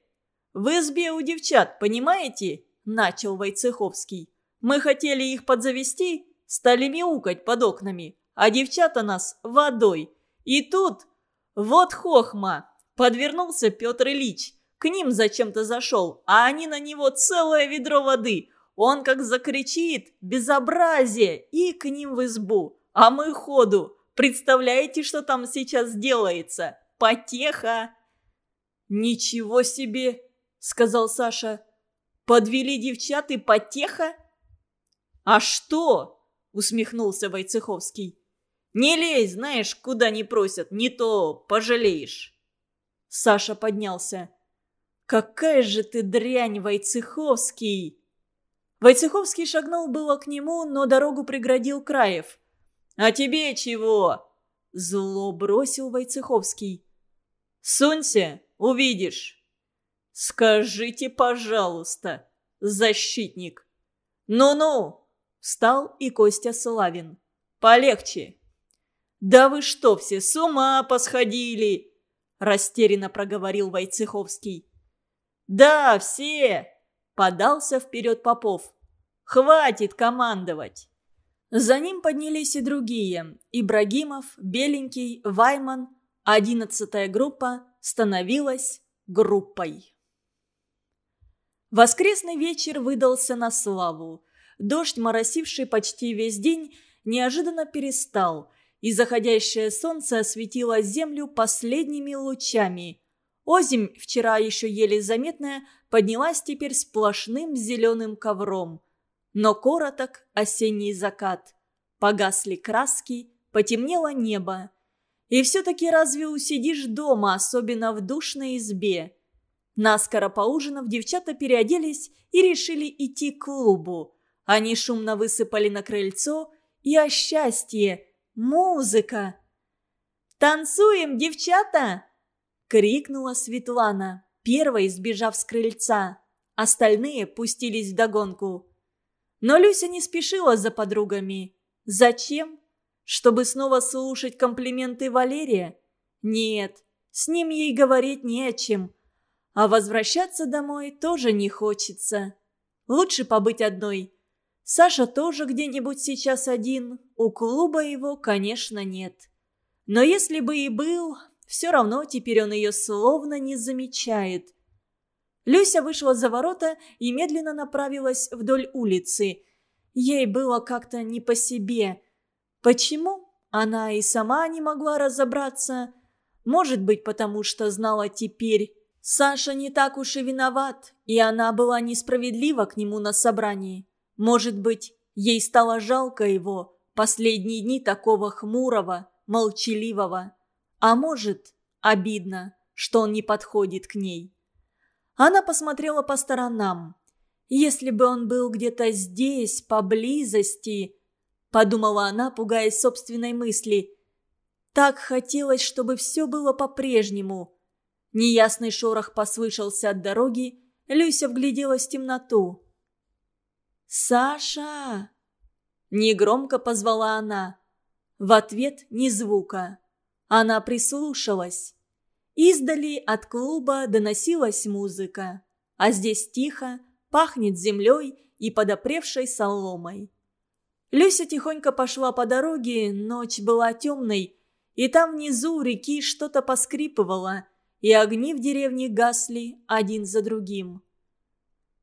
«В избе у девчат, понимаете?» – начал Войцеховский. «Мы хотели их подзавести, стали мяукать под окнами, а девчата нас водой. И тут... Вот хохма! Подвернулся Петр Ильич. К ним зачем-то зашел, а они на него целое ведро воды. Он как закричит «Безобразие!» и к ним в избу. А мы ходу. Представляете, что там сейчас делается? Потеха!» «Ничего себе!» — сказал Саша. «Подвели девчат и потеха?» «А что?» — усмехнулся Войцеховский. «Не лезь, знаешь, куда не просят, не то пожалеешь». Саша поднялся. «Какая же ты дрянь, Войцеховский!» Войцеховский шагнул было к нему, но дорогу преградил Краев. «А тебе чего?» Зло бросил Войцеховский. «Сунься, увидишь». «Скажите, пожалуйста, защитник». «Ну-ну!» – встал и Костя Славин. «Полегче». «Да вы что, все с ума посходили?» – растерянно проговорил Войцеховский. «Да, все!» – подался вперед Попов. «Хватит командовать!» За ним поднялись и другие. Ибрагимов, Беленький, Вайман. Одиннадцатая группа становилась группой. Воскресный вечер выдался на славу. Дождь, моросивший почти весь день, неожиданно перестал, и заходящее солнце осветило землю последними лучами. Озимь, вчера еще еле заметная, поднялась теперь сплошным зеленым ковром. Но короток осенний закат. Погасли краски, потемнело небо. И все-таки разве усидишь дома, особенно в душной избе? Наскоро поужинав, девчата переоделись и решили идти к клубу. Они шумно высыпали на крыльцо, и о счастье! Музыка! «Танцуем, девчата!» — крикнула Светлана, первой сбежав с крыльца. Остальные пустились вдогонку. Но Люся не спешила за подругами. Зачем? Чтобы снова слушать комплименты Валерия? Нет, с ним ей говорить не о чем. А возвращаться домой тоже не хочется. Лучше побыть одной. Саша тоже где-нибудь сейчас один. У клуба его, конечно, нет. Но если бы и был, все равно теперь он ее словно не замечает. Люся вышла за ворота и медленно направилась вдоль улицы. Ей было как-то не по себе. Почему? Она и сама не могла разобраться. Может быть, потому что знала теперь. Саша не так уж и виноват, и она была несправедлива к нему на собрании. Может быть, ей стало жалко его, последние дни такого хмурого, молчаливого. А может, обидно, что он не подходит к ней. Она посмотрела по сторонам. Если бы он был где-то здесь, поблизости, подумала она, пугаясь собственной мысли. Так хотелось, чтобы все было по-прежнему. Неясный шорох послышался от дороги, Люся вгляделась в темноту. «Саша!» Негромко позвала она. В ответ ни звука. Она прислушалась. Издали от клуба доносилась музыка. А здесь тихо, пахнет землей и подопревшей соломой. Люся тихонько пошла по дороге, ночь была темной, и там внизу у реки что-то поскрипывало, и огни в деревне гасли один за другим.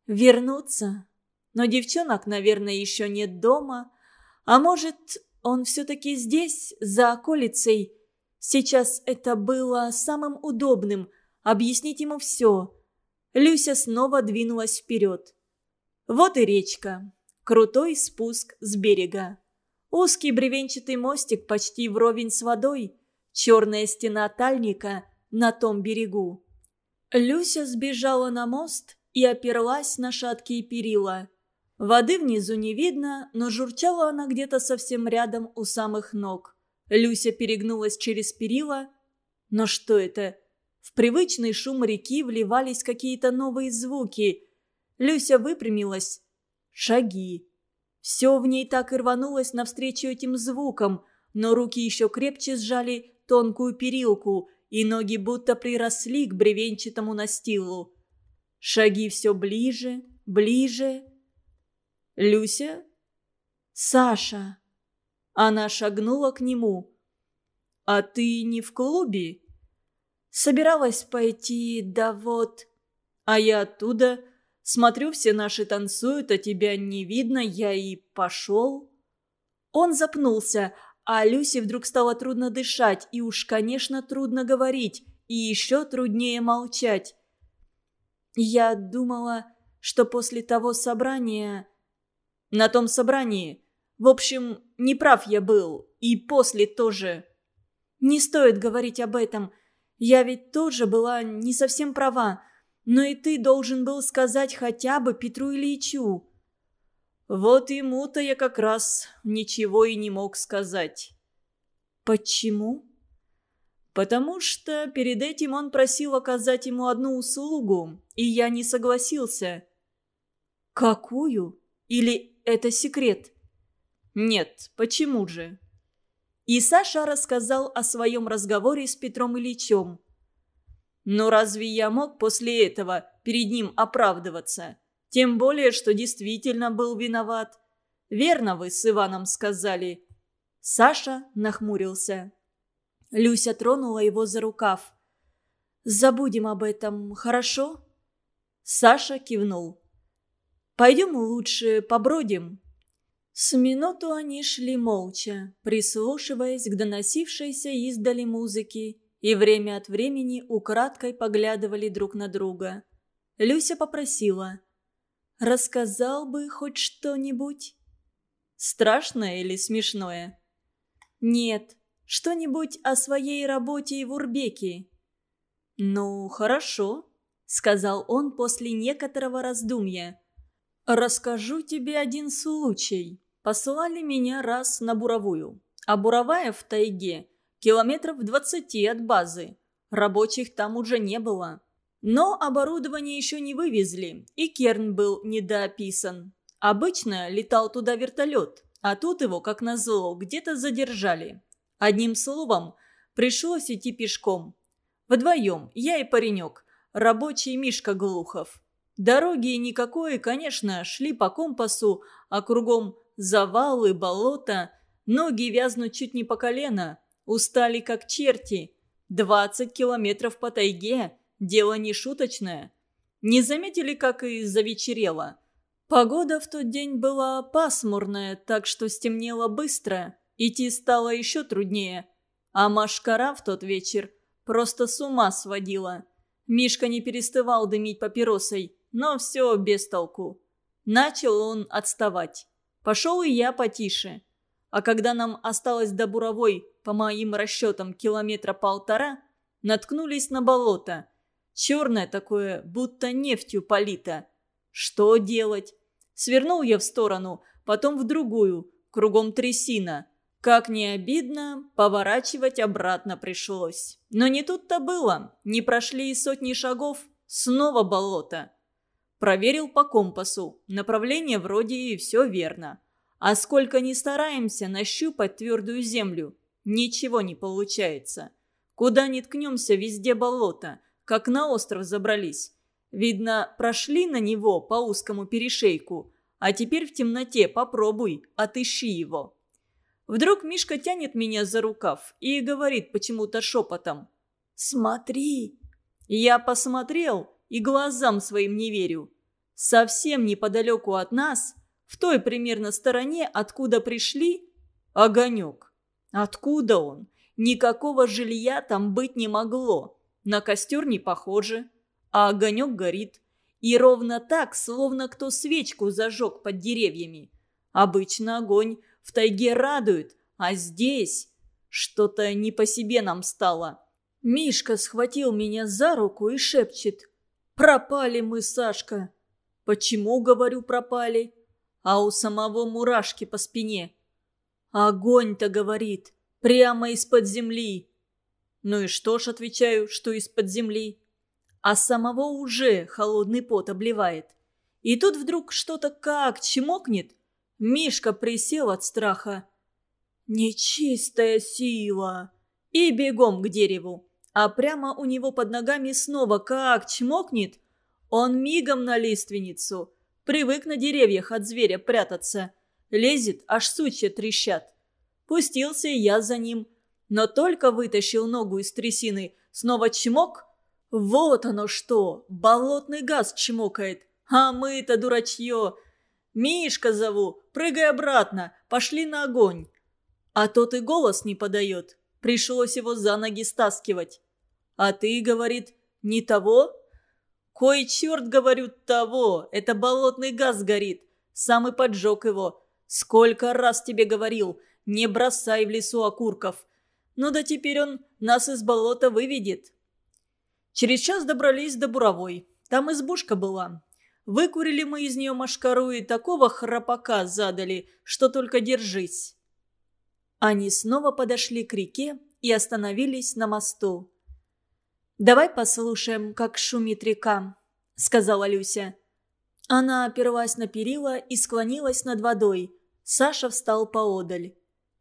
Вернуться? Но девчонок, наверное, еще нет дома. А может, он все-таки здесь, за околицей, Сейчас это было самым удобным – объяснить ему все. Люся снова двинулась вперед. Вот и речка. Крутой спуск с берега. Узкий бревенчатый мостик почти вровень с водой. Черная стена тальника на том берегу. Люся сбежала на мост и оперлась на шаткие перила. Воды внизу не видно, но журчала она где-то совсем рядом у самых ног. Люся перегнулась через перила. Но что это? В привычный шум реки вливались какие-то новые звуки. Люся выпрямилась. Шаги. Все в ней так и рванулось навстречу этим звукам, но руки еще крепче сжали тонкую перилку, и ноги будто приросли к бревенчатому настилу. Шаги все ближе, ближе. «Люся?» «Саша!» Она шагнула к нему. «А ты не в клубе?» «Собиралась пойти, да вот...» «А я оттуда. Смотрю, все наши танцуют, а тебя не видно, я и пошел». Он запнулся, а Люсе вдруг стало трудно дышать, и уж, конечно, трудно говорить, и еще труднее молчать. «Я думала, что после того собрания...» «На том собрании. В общем, неправ я был, и после тоже». «Не стоит говорить об этом. Я ведь тоже была не совсем права. Но и ты должен был сказать хотя бы Петру Ильичу». Вот ему-то я как раз ничего и не мог сказать. Почему? Потому что перед этим он просил оказать ему одну услугу, и я не согласился. Какую? Или это секрет? Нет, почему же? И Саша рассказал о своем разговоре с Петром Ильичем. Но разве я мог после этого перед ним оправдываться? Тем более, что действительно был виноват. Верно вы с Иваном сказали. Саша нахмурился. Люся тронула его за рукав. «Забудем об этом, хорошо?» Саша кивнул. «Пойдем лучше побродим». С минуту они шли молча, прислушиваясь к доносившейся издали музыки, и время от времени украдкой поглядывали друг на друга. Люся попросила – Рассказал бы хоть что-нибудь? Страшное или смешное? Нет, что-нибудь о своей работе в Урбеке. Ну, хорошо, сказал он после некоторого раздумья. Расскажу тебе один случай. Послали меня раз на буровую. А буровая в тайге, километров двадцати от базы. Рабочих там уже не было. Но оборудование еще не вывезли, и керн был недоописан. Обычно летал туда вертолет, а тут его, как назло, где-то задержали. Одним словом, пришлось идти пешком. Вдвоем, я и паренек, рабочий Мишка Глухов. Дороги никакой, конечно, шли по компасу, а кругом завалы, болота, ноги вязнут чуть не по колено, устали как черти. 20 километров по тайге – Дело не шуточное. Не заметили, как и завечерело? Погода в тот день была пасмурная, так что стемнело быстро. Идти стало еще труднее. А Машкара в тот вечер просто с ума сводила. Мишка не перестывал дымить папиросой, но все без толку. Начал он отставать. Пошел и я потише. А когда нам осталось до буровой, по моим расчетам, километра полтора, наткнулись на болото – Черное такое, будто нефтью полито. Что делать? Свернул я в сторону, потом в другую, кругом трясина. Как не обидно, поворачивать обратно пришлось. Но не тут-то было. Не прошли и сотни шагов, снова болото. Проверил по компасу. Направление вроде и все верно. А сколько ни стараемся нащупать твердую землю, ничего не получается. Куда ни ткнемся, везде болото – как на остров забрались. Видно, прошли на него по узкому перешейку, а теперь в темноте попробуй, отыщи его. Вдруг Мишка тянет меня за рукав и говорит почему-то шепотом. «Смотри!» Я посмотрел и глазам своим не верю. Совсем неподалеку от нас, в той примерно стороне, откуда пришли, огонек. Откуда он? Никакого жилья там быть не могло. На костер не похоже, а огонек горит. И ровно так, словно кто свечку зажег под деревьями. Обычно огонь в тайге радует, а здесь что-то не по себе нам стало. Мишка схватил меня за руку и шепчет. «Пропали мы, Сашка!» «Почему, говорю, пропали?» А у самого мурашки по спине. «Огонь-то, говорит, прямо из-под земли!» Ну и что ж, отвечаю, что из-под земли. А самого уже холодный пот обливает. И тут вдруг что-то как чмокнет. Мишка присел от страха. Нечистая сила. И бегом к дереву. А прямо у него под ногами снова как чмокнет. Он мигом на лиственницу. Привык на деревьях от зверя прятаться. Лезет, аж сучья трещат. Пустился я за ним. Но только вытащил ногу из трясины, снова чмок. Вот оно что, болотный газ чмокает. А мы-то дурачье. Мишка зову, прыгай обратно, пошли на огонь. А тот и голос не подает. Пришлось его за ноги стаскивать. А ты, говорит, не того? Кой черт, говорю, того. Это болотный газ горит. Сам и поджег его. Сколько раз тебе говорил, не бросай в лесу окурков. Ну да теперь он нас из болота выведет. Через час добрались до Буровой. Там избушка была. Выкурили мы из нее машкару и такого храпака задали, что только держись. Они снова подошли к реке и остановились на мосту. «Давай послушаем, как шумит река», — сказала Люся. Она оперлась на перила и склонилась над водой. Саша встал поодаль.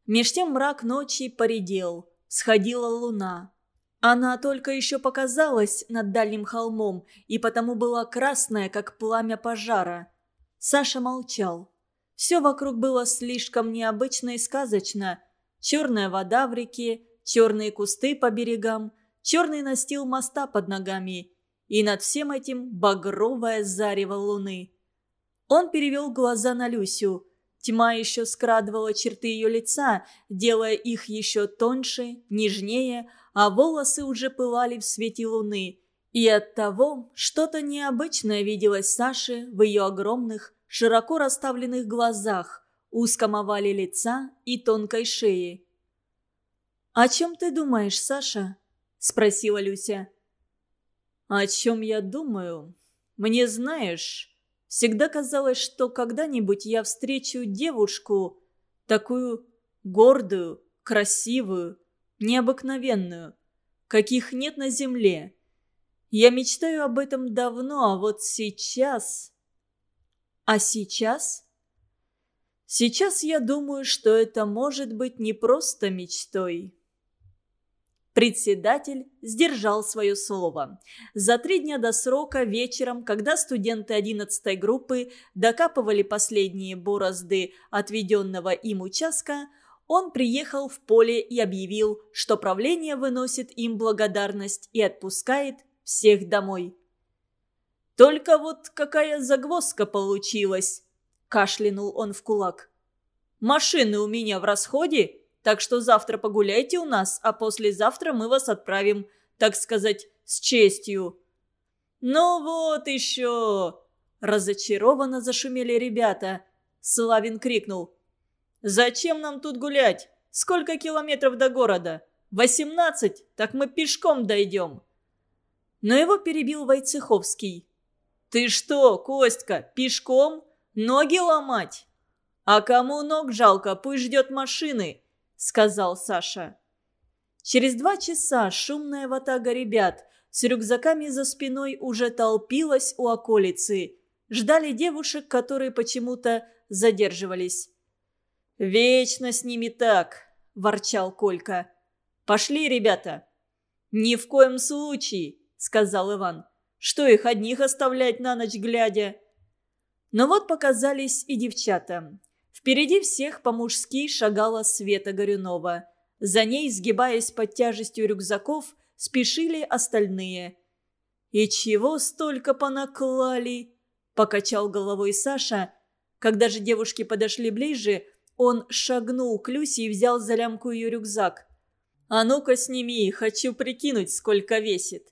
Меж тем мрак ночи поредел. Сходила луна. Она только еще показалась над дальним холмом и потому была красная, как пламя пожара. Саша молчал. Все вокруг было слишком необычно и сказочно — черная вода в реке, черные кусты по берегам, черный настил моста под ногами и над всем этим багровое зарево луны. Он перевел глаза на Люсю. Тьма еще скрадывала черты ее лица, делая их еще тоньше, нежнее, а волосы уже пылали в свете луны. И оттого что-то необычное виделось Саше в ее огромных, широко расставленных глазах, узком овале лица и тонкой шее. «О чем ты думаешь, Саша?» – спросила Люся. «О чем я думаю? Мне знаешь, всегда казалось, что когда-нибудь я встречу девушку, такую гордую, красивую, необыкновенную, каких нет на земле. Я мечтаю об этом давно, а вот сейчас...» «А сейчас?» Сейчас я думаю, что это может быть не просто мечтой. Председатель сдержал свое слово. За три дня до срока вечером, когда студенты 11 группы докапывали последние борозды отведенного им участка, он приехал в поле и объявил, что правление выносит им благодарность и отпускает всех домой. «Только вот какая загвоздка получилась!» Кашлянул он в кулак. «Машины у меня в расходе, так что завтра погуляйте у нас, а послезавтра мы вас отправим, так сказать, с честью». «Ну вот еще!» Разочарованно зашумели ребята. Славин крикнул. «Зачем нам тут гулять? Сколько километров до города? Восемнадцать? Так мы пешком дойдем». Но его перебил Войцеховский. «Ты что, Костька, пешком? Ноги ломать?» «А кому ног жалко, пусть ждет машины», — сказал Саша. Через два часа шумная ватага ребят с рюкзаками за спиной уже толпилась у околицы. Ждали девушек, которые почему-то задерживались. «Вечно с ними так», — ворчал Колька. «Пошли, ребята». «Ни в коем случае», — сказал Иван. «Что их одних оставлять на ночь глядя?» Но вот показались и девчата. Впереди всех по-мужски шагала Света Горюнова. За ней, сгибаясь под тяжестью рюкзаков, спешили остальные. «И чего столько понаклали?» – покачал головой Саша. Когда же девушки подошли ближе, он шагнул к Люсе и взял за лямку ее рюкзак. «А ну-ка сними, хочу прикинуть, сколько весит».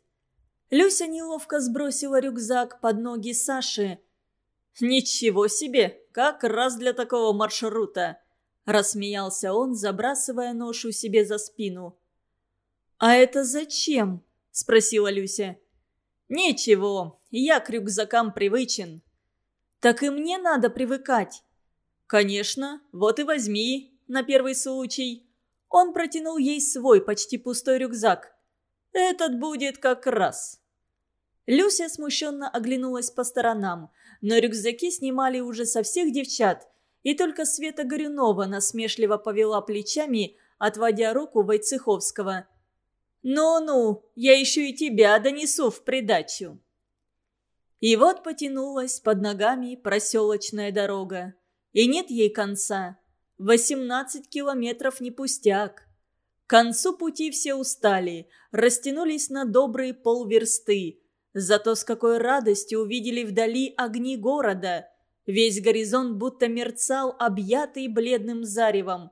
Люся неловко сбросила рюкзак под ноги Саши – «Ничего себе! Как раз для такого маршрута!» Рассмеялся он, забрасывая ношу себе за спину. «А это зачем?» – спросила Люся. «Ничего, я к рюкзакам привычен». «Так и мне надо привыкать». «Конечно, вот и возьми, на первый случай». Он протянул ей свой почти пустой рюкзак. Этот будет как раз». Люся смущенно оглянулась по сторонам, но рюкзаки снимали уже со всех девчат, и только Света Горюнова насмешливо повела плечами, отводя руку Войцеховского. «Ну-ну, я еще и тебя донесу в придачу». И вот потянулась под ногами проселочная дорога. И нет ей конца. Восемнадцать километров не пустяк. К концу пути все устали, растянулись на добрые полверсты. Зато с какой радостью увидели вдали огни города. Весь горизонт будто мерцал, объятый бледным заревом.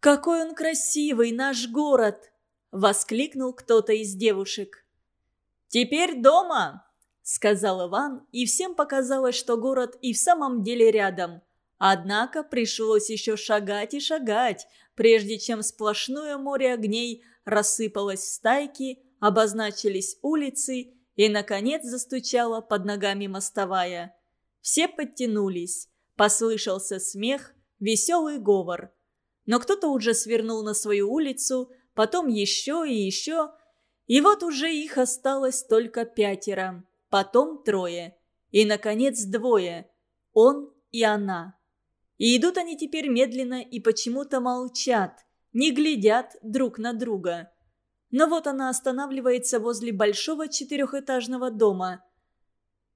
«Какой он красивый, наш город!» — воскликнул кто-то из девушек. «Теперь дома!» — сказал Иван, и всем показалось, что город и в самом деле рядом. Однако пришлось еще шагать и шагать, прежде чем сплошное море огней рассыпалось в стайки, обозначились улицы и, наконец, застучала под ногами мостовая. Все подтянулись. Послышался смех, веселый говор. Но кто-то уже свернул на свою улицу, потом еще и еще. И вот уже их осталось только пятеро, потом трое. И, наконец, двое. Он и она. И идут они теперь медленно и почему-то молчат, не глядят друг на друга. Но вот она останавливается возле большого четырехэтажного дома.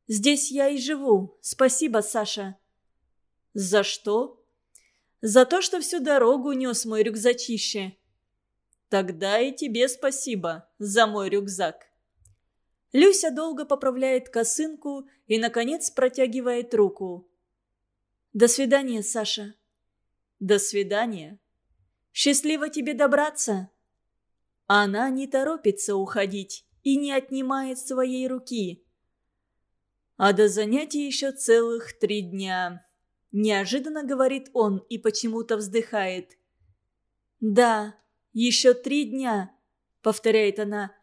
«Здесь я и живу. Спасибо, Саша». «За что?» «За то, что всю дорогу нес мой рюкзачище». «Тогда и тебе спасибо за мой рюкзак». Люся долго поправляет косынку и, наконец, протягивает руку. «До свидания, Саша». «До свидания». «Счастливо тебе добраться». Она не торопится уходить и не отнимает своей руки. А до занятий еще целых три дня. Неожиданно говорит он и почему-то вздыхает. «Да, еще три дня», — повторяет она.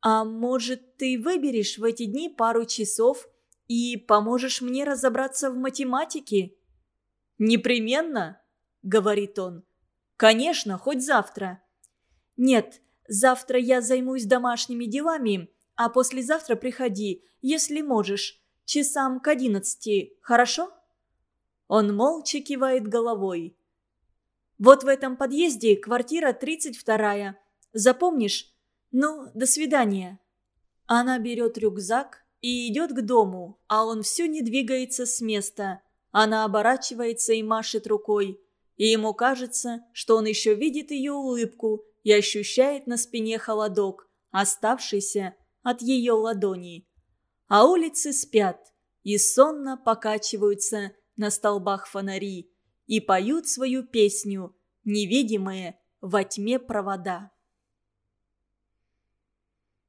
«А может, ты выберешь в эти дни пару часов и поможешь мне разобраться в математике?» «Непременно», — говорит он. «Конечно, хоть завтра». «Нет, завтра я займусь домашними делами, а послезавтра приходи, если можешь, часам к одиннадцати, хорошо?» Он молча кивает головой. «Вот в этом подъезде квартира тридцать вторая. Запомнишь? Ну, до свидания». Она берет рюкзак и идет к дому, а он все не двигается с места. Она оборачивается и машет рукой. И ему кажется, что он еще видит ее улыбку и ощущает на спине холодок, оставшийся от ее ладони. А улицы спят и сонно покачиваются на столбах фонари и поют свою песню «Невидимые во тьме провода».